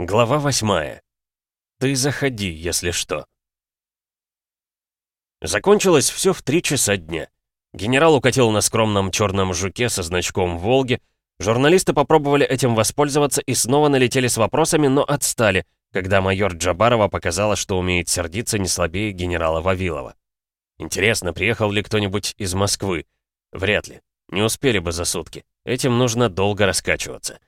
Глава восьмая. Ты заходи, если что. Закончилось все в три часа дня. Генерал укатил на скромном черном жуке со значком «Волги». Журналисты попробовали этим воспользоваться и снова налетели с вопросами, но отстали, когда майор Джабарова показала, что умеет сердиться не слабее генерала Вавилова. Интересно, приехал ли кто-нибудь из Москвы? Вряд ли. Не успели бы за сутки. Этим нужно долго раскачиваться.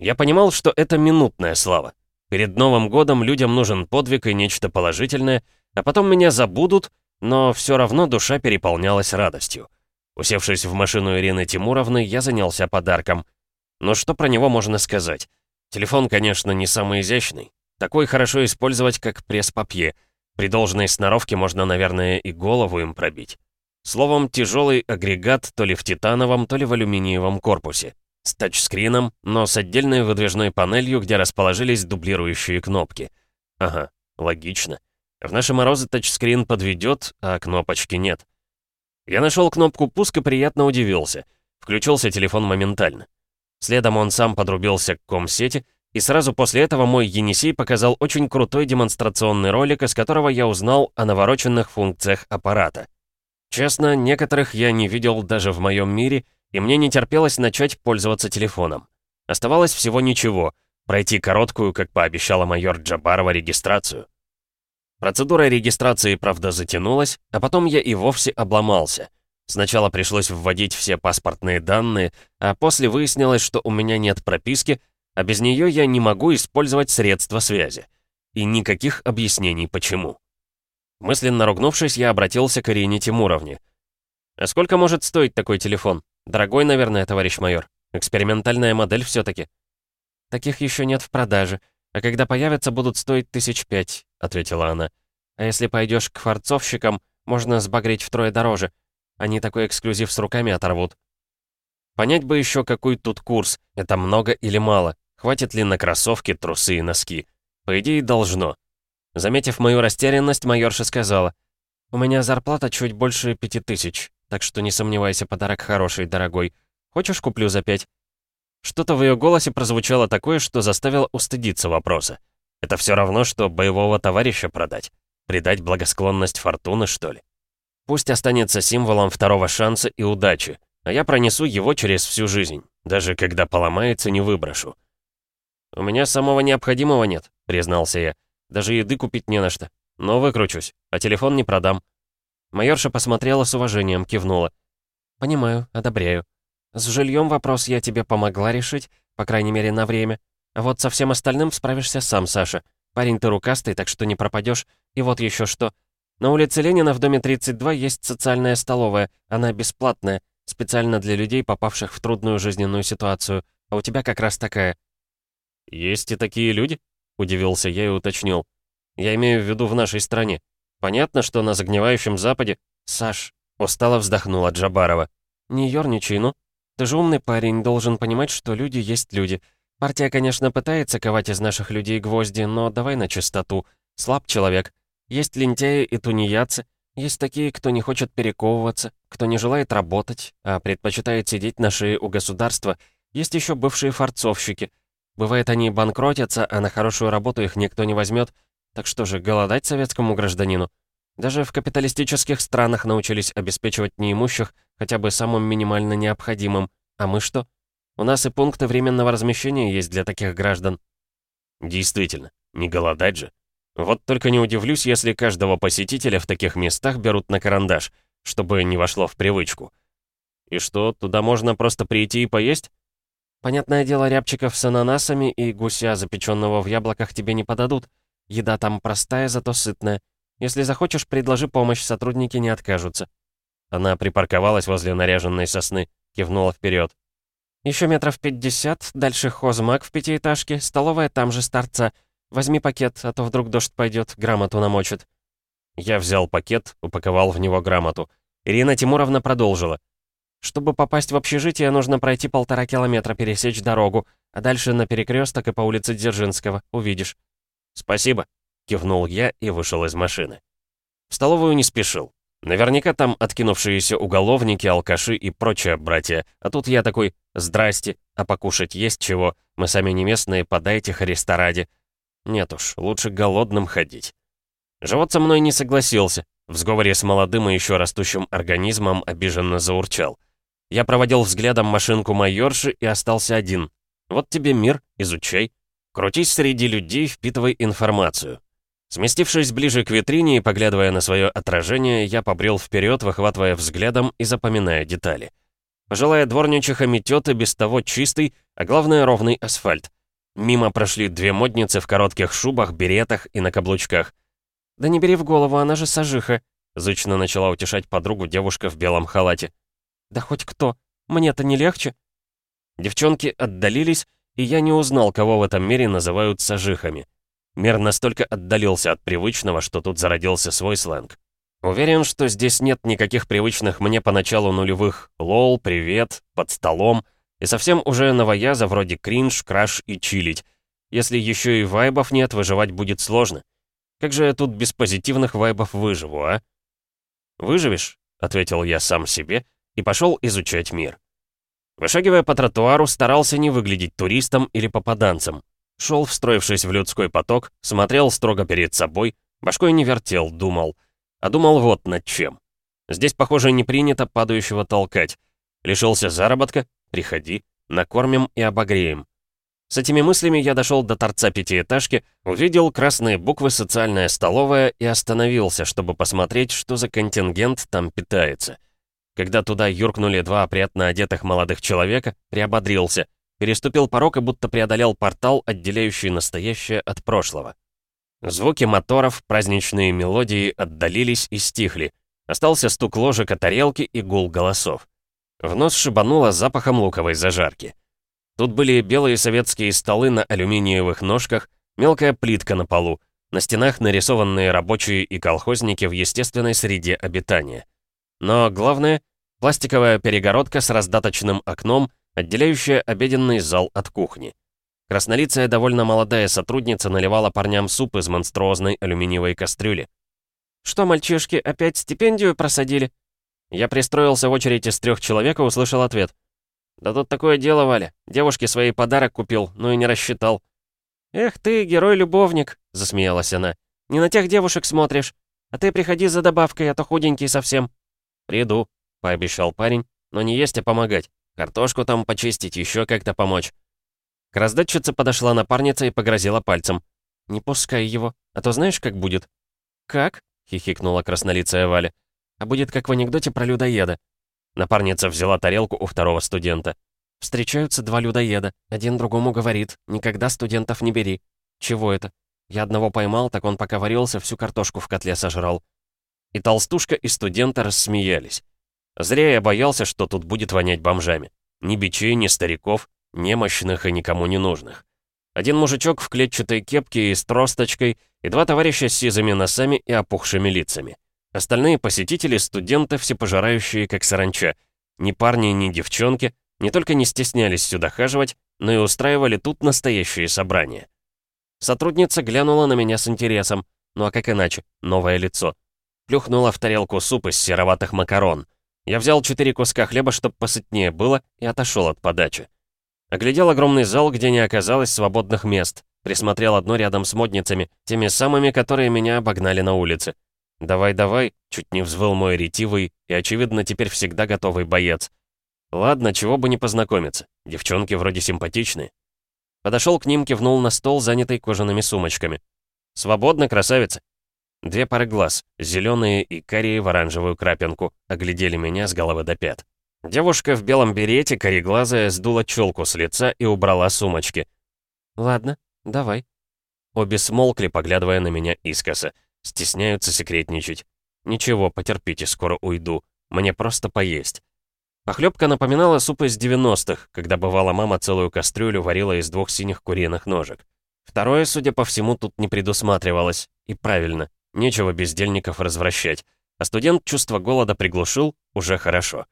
Я понимал, что это минутная слава. Перед Новым годом людям нужен подвиг и нечто положительное, а потом меня забудут, но все равно душа переполнялась радостью. Усевшись в машину Ирины Тимуровны, я занялся подарком. Но что про него можно сказать? Телефон, конечно, не самый изящный. Такой хорошо использовать, как пресс-папье. При должной сноровке можно, наверное, и голову им пробить. Словом, тяжелый агрегат то ли в титановом, то ли в алюминиевом корпусе. С тачскрином, но с отдельной выдвижной панелью, где расположились дублирующие кнопки. Ага, логично. В наши морозы тачскрин подведет, а кнопочки нет. Я нашел кнопку пуска, приятно удивился. Включился телефон моментально. Следом он сам подрубился к комсети, и сразу после этого мой Енисей показал очень крутой демонстрационный ролик, из которого я узнал о навороченных функциях аппарата. Честно, некоторых я не видел даже в моем мире, и мне не терпелось начать пользоваться телефоном. Оставалось всего ничего — пройти короткую, как пообещала майор Джабарова, регистрацию. Процедура регистрации, правда, затянулась, а потом я и вовсе обломался. Сначала пришлось вводить все паспортные данные, а после выяснилось, что у меня нет прописки, а без нее я не могу использовать средства связи. И никаких объяснений почему. Мысленно ругнувшись, я обратился к Ирине Тимуровне. «А сколько может стоить такой телефон? Дорогой, наверное, товарищ майор. Экспериментальная модель все таки «Таких еще нет в продаже. «А когда появятся, будут стоить тысяч пять», — ответила она. «А если пойдешь к фарцовщикам, можно сбагрить втрое дороже. Они такой эксклюзив с руками оторвут». Понять бы еще, какой тут курс. Это много или мало. Хватит ли на кроссовки, трусы и носки? По идее, должно. Заметив мою растерянность, майорша сказала. «У меня зарплата чуть больше пяти тысяч, так что не сомневайся, подарок хороший, дорогой. Хочешь, куплю за пять?» Что-то в ее голосе прозвучало такое, что заставило устыдиться вопроса. Это все равно, что боевого товарища продать. Придать благосклонность фортуны, что ли? Пусть останется символом второго шанса и удачи, а я пронесу его через всю жизнь. Даже когда поломается, не выброшу. «У меня самого необходимого нет», — признался я. «Даже еды купить не на что. Но выкручусь, а телефон не продам». Майорша посмотрела с уважением, кивнула. «Понимаю, одобряю. С жильем вопрос я тебе помогла решить, по крайней мере, на время. А вот со всем остальным справишься сам, Саша. Парень ты рукастый, так что не пропадешь. И вот еще что. На улице Ленина в доме 32 есть социальная столовая. Она бесплатная, специально для людей, попавших в трудную жизненную ситуацию. А у тебя как раз такая. «Есть и такие люди?» — удивился я и уточнил. «Я имею в виду в нашей стране. Понятно, что на загнивающем Западе...» «Саш», — устало вздохнула Джабарова. «Не ерничай, ну. Ты же умный парень, должен понимать, что люди есть люди. Партия, конечно, пытается ковать из наших людей гвозди, но давай на чистоту. Слаб человек. Есть лентяи и тунеядцы. Есть такие, кто не хочет перековываться, кто не желает работать, а предпочитает сидеть на шее у государства. Есть еще бывшие форцовщики. Бывает, они банкротятся, а на хорошую работу их никто не возьмет. Так что же, голодать советскому гражданину? Даже в капиталистических странах научились обеспечивать неимущих хотя бы самым минимально необходимым. А мы что? У нас и пункты временного размещения есть для таких граждан. Действительно, не голодать же. Вот только не удивлюсь, если каждого посетителя в таких местах берут на карандаш, чтобы не вошло в привычку. И что, туда можно просто прийти и поесть? Понятное дело, рябчиков с ананасами и гуся, запеченного в яблоках, тебе не подадут. Еда там простая, зато сытная. Если захочешь, предложи помощь, сотрудники не откажутся». Она припарковалась возле наряженной сосны, кивнула вперед. Еще метров пятьдесят, дальше хозмаг в пятиэтажке, столовая там же с торца. Возьми пакет, а то вдруг дождь пойдет, грамоту намочит». Я взял пакет, упаковал в него грамоту. Ирина Тимуровна продолжила. «Чтобы попасть в общежитие, нужно пройти полтора километра, пересечь дорогу, а дальше на перекресток и по улице Дзержинского. Увидишь». «Спасибо», Кивнул я и вышел из машины. В столовую не спешил. Наверняка там откинувшиеся уголовники, алкаши и прочие братья. А тут я такой «Здрасте, а покушать есть чего? Мы сами не местные, подайте Христа ради». Нет уж, лучше голодным ходить. Живот со мной не согласился. В сговоре с молодым и еще растущим организмом обиженно заурчал. Я проводил взглядом машинку майорши и остался один. Вот тебе мир, изучай. Крутись среди людей, впитывай информацию. Сместившись ближе к витрине и поглядывая на свое отражение, я побрел вперед, выхватывая взглядом и запоминая детали. Пожилая дворничиха метет и без того чистый, а главное ровный асфальт. Мимо прошли две модницы в коротких шубах, беретах и на каблучках. «Да не бери в голову, она же сажиха», — зычно начала утешать подругу девушка в белом халате. «Да хоть кто, мне-то не легче». Девчонки отдалились, и я не узнал, кого в этом мире называют сажихами. Мир настолько отдалился от привычного, что тут зародился свой сленг. Уверен, что здесь нет никаких привычных мне поначалу нулевых «лол», «привет», «под столом» и совсем уже новояза вроде «кринж», «краш» и «чилить». Если еще и вайбов нет, выживать будет сложно. Как же я тут без позитивных вайбов выживу, а? «Выживешь?» — ответил я сам себе и пошел изучать мир. Вышагивая по тротуару, старался не выглядеть туристом или попаданцем. Шел, встроившись в людской поток, смотрел строго перед собой, башкой не вертел, думал. А думал вот над чем. Здесь, похоже, не принято падающего толкать. Лишился заработка? Приходи, накормим и обогреем. С этими мыслями я дошел до торца пятиэтажки, увидел красные буквы «Социальная столовая» и остановился, чтобы посмотреть, что за контингент там питается. Когда туда юркнули два опрятно одетых молодых человека, приободрился — переступил порог и будто преодолел портал, отделяющий настоящее от прошлого. Звуки моторов, праздничные мелодии отдалились и стихли. Остался стук ложек о тарелке и гул голосов. В нос шибануло запахом луковой зажарки. Тут были белые советские столы на алюминиевых ножках, мелкая плитка на полу, на стенах нарисованные рабочие и колхозники в естественной среде обитания. Но главное — пластиковая перегородка с раздаточным окном отделяющая обеденный зал от кухни. Краснолицая довольно молодая сотрудница наливала парням суп из монструозной алюминиевой кастрюли. «Что, мальчишки, опять стипендию просадили?» Я пристроился в очередь из трех человек и услышал ответ. «Да тут такое дело, Валя. Девушке своей подарок купил, но и не рассчитал». «Эх ты, герой-любовник», — засмеялась она. «Не на тех девушек смотришь. А ты приходи за добавкой, а то худенький совсем». «Приду», — пообещал парень, — «но не есть, а помогать». Картошку там почистить, еще как-то помочь». К раздатчице подошла напарница и погрозила пальцем. «Не пускай его, а то знаешь, как будет?» «Как?» — хихикнула краснолицая Валя. «А будет как в анекдоте про людоеда». Напарница взяла тарелку у второго студента. «Встречаются два людоеда. Один другому говорит, никогда студентов не бери. Чего это? Я одного поймал, так он пока варился, всю картошку в котле сожрал». И толстушка, и студента рассмеялись. Зря я боялся, что тут будет вонять бомжами. Ни бичей, ни стариков, немощных и никому не нужных. Один мужичок в клетчатой кепке и с тросточкой, и два товарища с сизыми носами и опухшими лицами. Остальные посетители — студенты, всепожирающие как саранча. Ни парни, ни девчонки не только не стеснялись сюда хаживать, но и устраивали тут настоящие собрания. Сотрудница глянула на меня с интересом. Ну а как иначе? Новое лицо. Плюхнула в тарелку суп из сероватых макарон — я взял четыре куска хлеба, чтобы посытнее было, и отошел от подачи. Оглядел огромный зал, где не оказалось свободных мест. Присмотрел одно рядом с модницами, теми самыми, которые меня обогнали на улице. «Давай-давай», — чуть не взвыл мой ретивый и, очевидно, теперь всегда готовый боец. «Ладно, чего бы не познакомиться. Девчонки вроде симпатичные». Подошел к ним, кивнул на стол, занятый кожаными сумочками. «Свободно, красавица?» Две пары глаз, зеленые и карие в оранжевую крапинку, оглядели меня с головы до пят. Девушка в белом берете, кореглазая, сдула челку с лица и убрала сумочки. «Ладно, давай». Обе смолкли, поглядывая на меня искоса. Стесняются секретничать. «Ничего, потерпите, скоро уйду. Мне просто поесть». Похлебка напоминала суп из 90-х, когда бывала мама целую кастрюлю варила из двух синих куриных ножек. Второе, судя по всему, тут не предусматривалось. И правильно, Нечего бездельников развращать. А студент чувство голода приглушил, уже хорошо.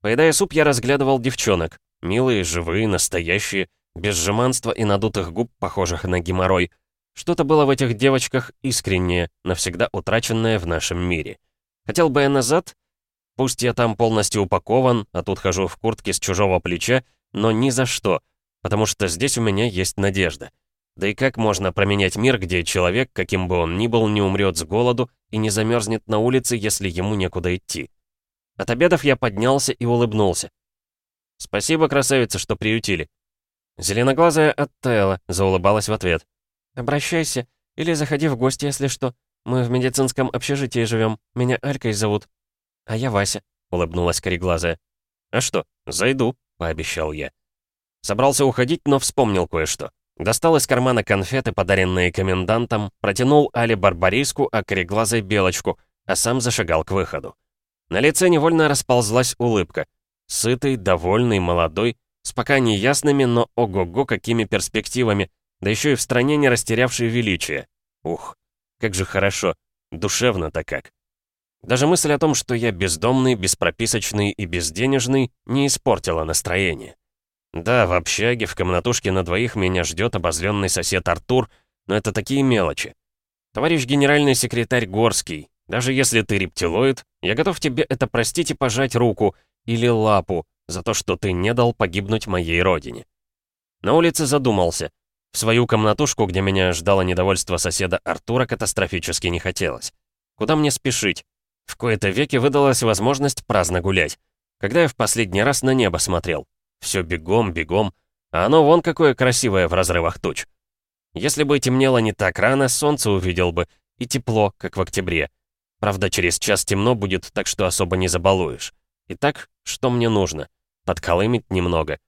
Поедая суп, я разглядывал девчонок. Милые, живые, настоящие, без жеманства и надутых губ, похожих на геморрой. Что-то было в этих девочках искреннее, навсегда утраченное в нашем мире. Хотел бы я назад? Пусть я там полностью упакован, а тут хожу в куртке с чужого плеча, но ни за что, потому что здесь у меня есть надежда. Да и как можно променять мир, где человек, каким бы он ни был, не умрет с голоду и не замерзнет на улице, если ему некуда идти? От обедов я поднялся и улыбнулся. «Спасибо, красавица, что приютили». Зеленоглазая оттаяла, заулыбалась в ответ. «Обращайся, или заходи в гости, если что. Мы в медицинском общежитии живем. Меня Алькой зовут». «А я Вася», — улыбнулась кореглазая. «А что, зайду», — пообещал я. Собрался уходить, но вспомнил кое-что. Достал из кармана конфеты, подаренные комендантом, протянул Але барбариску, а кореглазой белочку, а сам зашагал к выходу. На лице невольно расползлась улыбка. Сытый, довольный, молодой, с пока неясными, но ого-го какими перспективами, да еще и в стране не растерявший величие. Ух, как же хорошо, душевно-то как. Даже мысль о том, что я бездомный, беспрописочный и безденежный, не испортила настроение. Да, в общаге, в комнатушке на двоих меня ждет обозленный сосед Артур, но это такие мелочи. Товарищ генеральный секретарь Горский, даже если ты рептилоид, я готов тебе это простить и пожать руку или лапу за то, что ты не дал погибнуть моей родине. На улице задумался. В свою комнатушку, где меня ждало недовольство соседа Артура, катастрофически не хотелось. Куда мне спешить? В кои-то веки выдалась возможность праздно гулять. Когда я в последний раз на небо смотрел? Все бегом, бегом. А оно вон какое красивое в разрывах туч. Если бы темнело не так рано, солнце увидел бы. И тепло, как в октябре. Правда, через час темно будет, так что особо не забалуешь. Итак, что мне нужно? Подколымить немного.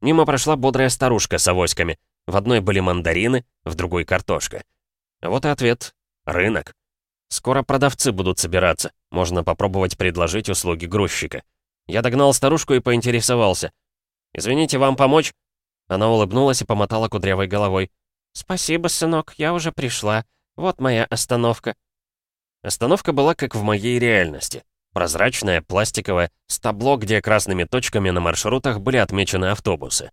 Мимо прошла бодрая старушка с авоськами. В одной были мандарины, в другой картошка. Вот и ответ. Рынок. Скоро продавцы будут собираться. Можно попробовать предложить услуги грузчика. Я догнал старушку и поинтересовался. «Извините, вам помочь?» Она улыбнулась и помотала кудрявой головой. «Спасибо, сынок, я уже пришла. Вот моя остановка». Остановка была как в моей реальности. Прозрачная, пластиковая, с табло, где красными точками на маршрутах были отмечены автобусы.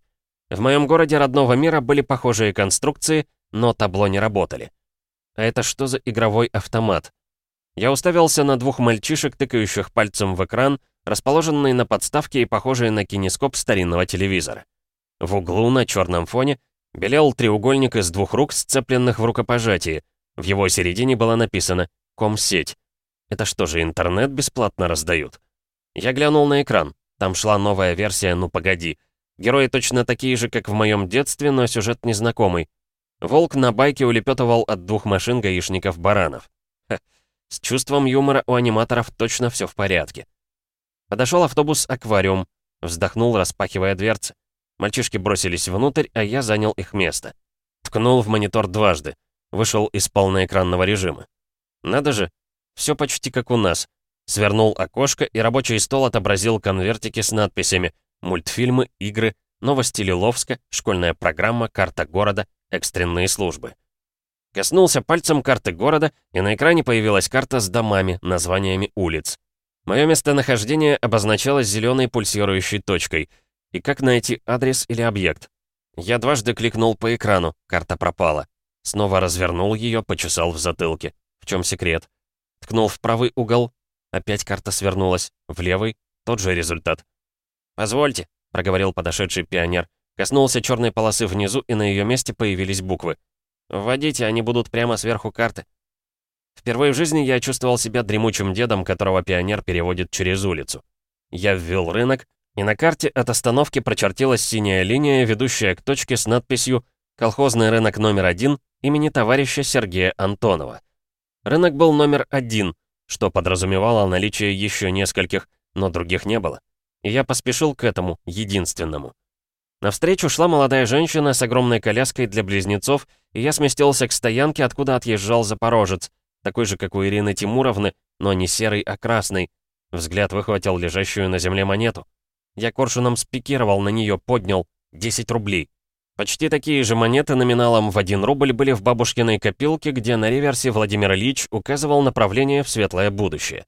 В моем городе родного мира были похожие конструкции, но табло не работали. А это что за игровой автомат? Я уставился на двух мальчишек, тыкающих пальцем в экран, расположенный на подставке и похожий на кинескоп старинного телевизора. В углу на черном фоне белел треугольник из двух рук, сцепленных в рукопожатии. В его середине было написано «Комсеть». Это что же, интернет бесплатно раздают? Я глянул на экран. Там шла новая версия «Ну погоди». Герои точно такие же, как в моем детстве, но сюжет незнакомый. Волк на байке улепетывал от двух машин гаишников-баранов. С чувством юмора у аниматоров точно все в порядке. Подошел автобус «Аквариум», вздохнул, распахивая дверцы. Мальчишки бросились внутрь, а я занял их место. Ткнул в монитор дважды. Вышел из полноэкранного режима. Надо же, все почти как у нас. Свернул окошко, и рабочий стол отобразил конвертики с надписями «Мультфильмы, игры, новости Лиловска, школьная программа, карта города, экстренные службы». Коснулся пальцем карты города, и на экране появилась карта с домами, названиями улиц. Мое местонахождение обозначалось зеленой пульсирующей точкой. И как найти адрес или объект? Я дважды кликнул по экрану, карта пропала. Снова развернул ее, почесал в затылке. В чем секрет? Ткнул в правый угол. Опять карта свернулась. В левый. Тот же результат. «Позвольте», — проговорил подошедший пионер. Коснулся черной полосы внизу, и на ее месте появились буквы. «Вводите, они будут прямо сверху карты». Впервые в жизни я чувствовал себя дремучим дедом, которого пионер переводит через улицу. Я ввел рынок, и на карте от остановки прочертилась синяя линия, ведущая к точке с надписью «Колхозный рынок номер один» имени товарища Сергея Антонова. Рынок был номер один, что подразумевало наличие еще нескольких, но других не было. И я поспешил к этому, единственному. Навстречу шла молодая женщина с огромной коляской для близнецов, и я сместился к стоянке, откуда отъезжал запорожец, такой же, как у Ирины Тимуровны, но не серый, а красный. Взгляд выхватил лежащую на земле монету. Я коршуном спикировал на нее, поднял 10 рублей. Почти такие же монеты номиналом в 1 рубль были в бабушкиной копилке, где на реверсе Владимир Ильич указывал направление в светлое будущее.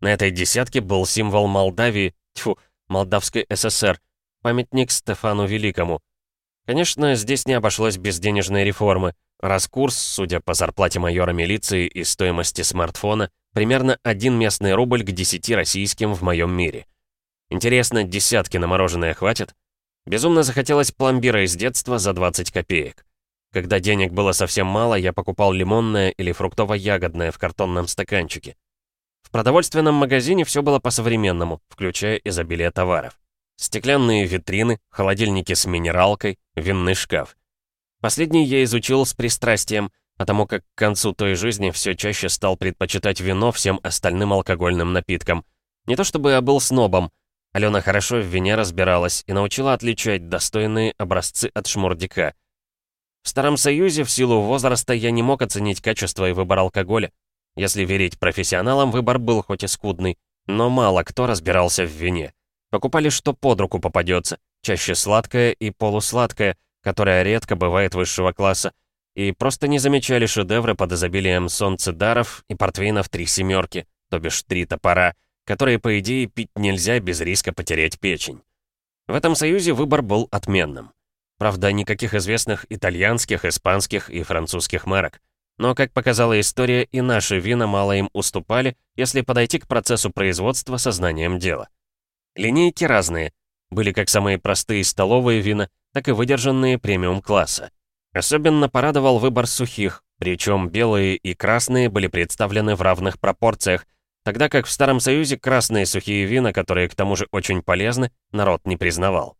На этой десятке был символ Молдавии, тьфу, Молдавской ССР, памятник Стефану Великому. Конечно, здесь не обошлось без денежной реформы. Раз курс, судя по зарплате майора милиции и стоимости смартфона, примерно один местный рубль к 10 российским в моем мире. Интересно, десятки на мороженое хватит? Безумно захотелось пломбира из детства за 20 копеек. Когда денег было совсем мало, я покупал лимонное или фруктово-ягодное в картонном стаканчике. В продовольственном магазине все было по-современному, включая изобилие товаров. Стеклянные витрины, холодильники с минералкой, винный шкаф. Последний я изучил с пристрастием, потому как к концу той жизни все чаще стал предпочитать вино всем остальным алкогольным напиткам. Не то чтобы я был снобом, Алена хорошо в вине разбиралась и научила отличать достойные образцы от шмурдика. В Старом Союзе в силу возраста я не мог оценить качество и выбор алкоголя. Если верить профессионалам, выбор был хоть и скудный, но мало кто разбирался в вине. Покупали, что под руку попадется, чаще сладкое и полусладкое, которое редко бывает высшего класса, и просто не замечали шедевры под изобилием солнцедаров и портвейнов три семерки, то бишь три топора, которые, по идее, пить нельзя без риска потерять печень. В этом союзе выбор был отменным. Правда, никаких известных итальянских, испанских и французских марок. Но, как показала история, и наши вина мало им уступали, если подойти к процессу производства со знанием дела. Линейки разные. Были как самые простые столовые вина, так и выдержанные премиум-класса. Особенно порадовал выбор сухих, причем белые и красные были представлены в равных пропорциях, тогда как в Старом Союзе красные сухие вина, которые к тому же очень полезны, народ не признавал.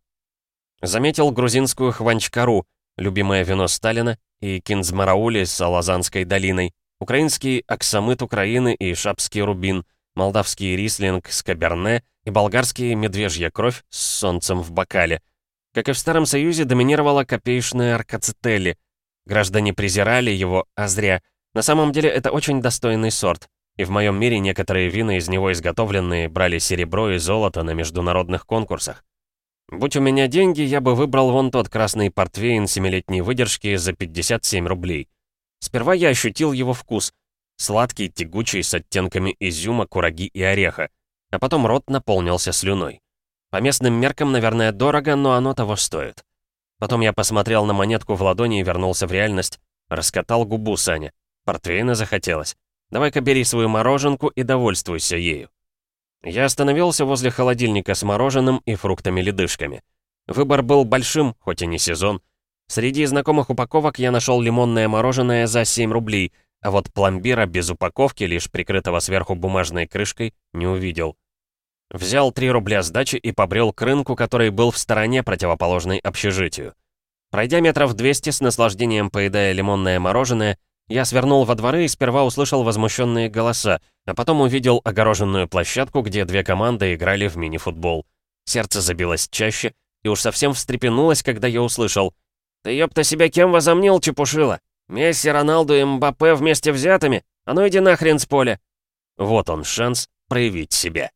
Заметил грузинскую хванчкару, любимое вино Сталина, и кинзмараули с Алазанской долиной, украинский аксамыт Украины и шапский рубин, молдавский рислинг с каберне и болгарский медвежья кровь с солнцем в бокале. Как и в Старом Союзе, доминировала копеечная аркацетели. Граждане презирали его, а зря. На самом деле это очень достойный сорт. И в моем мире некоторые вина из него изготовленные брали серебро и золото на международных конкурсах. Будь у меня деньги, я бы выбрал вон тот красный портвейн семилетней выдержки за 57 рублей. Сперва я ощутил его вкус. Сладкий, тягучий, с оттенками изюма, кураги и ореха. А потом рот наполнился слюной. По местным меркам, наверное, дорого, но оно того стоит. Потом я посмотрел на монетку в ладони и вернулся в реальность. Раскатал губу Саня. Портвейна захотелось. Давай-ка бери свою мороженку и довольствуйся ею. Я остановился возле холодильника с мороженым и фруктами-ледышками. Выбор был большим, хоть и не сезон. Среди знакомых упаковок я нашел лимонное мороженое за 7 рублей, а вот пломбира без упаковки, лишь прикрытого сверху бумажной крышкой, не увидел. Взял 3 рубля сдачи и побрел к рынку, который был в стороне противоположной общежитию. Пройдя метров 200 с наслаждением поедая лимонное мороженое, я свернул во дворы и сперва услышал возмущенные голоса, а потом увидел огороженную площадку, где две команды играли в мини-футбол. Сердце забилось чаще и уж совсем встрепенулось, когда я услышал «Ты ёпта себя кем возомнил, Чепушила? Месси, Роналду и Мбаппе вместе взятыми? А ну иди нахрен с поля!» Вот он шанс проявить себя.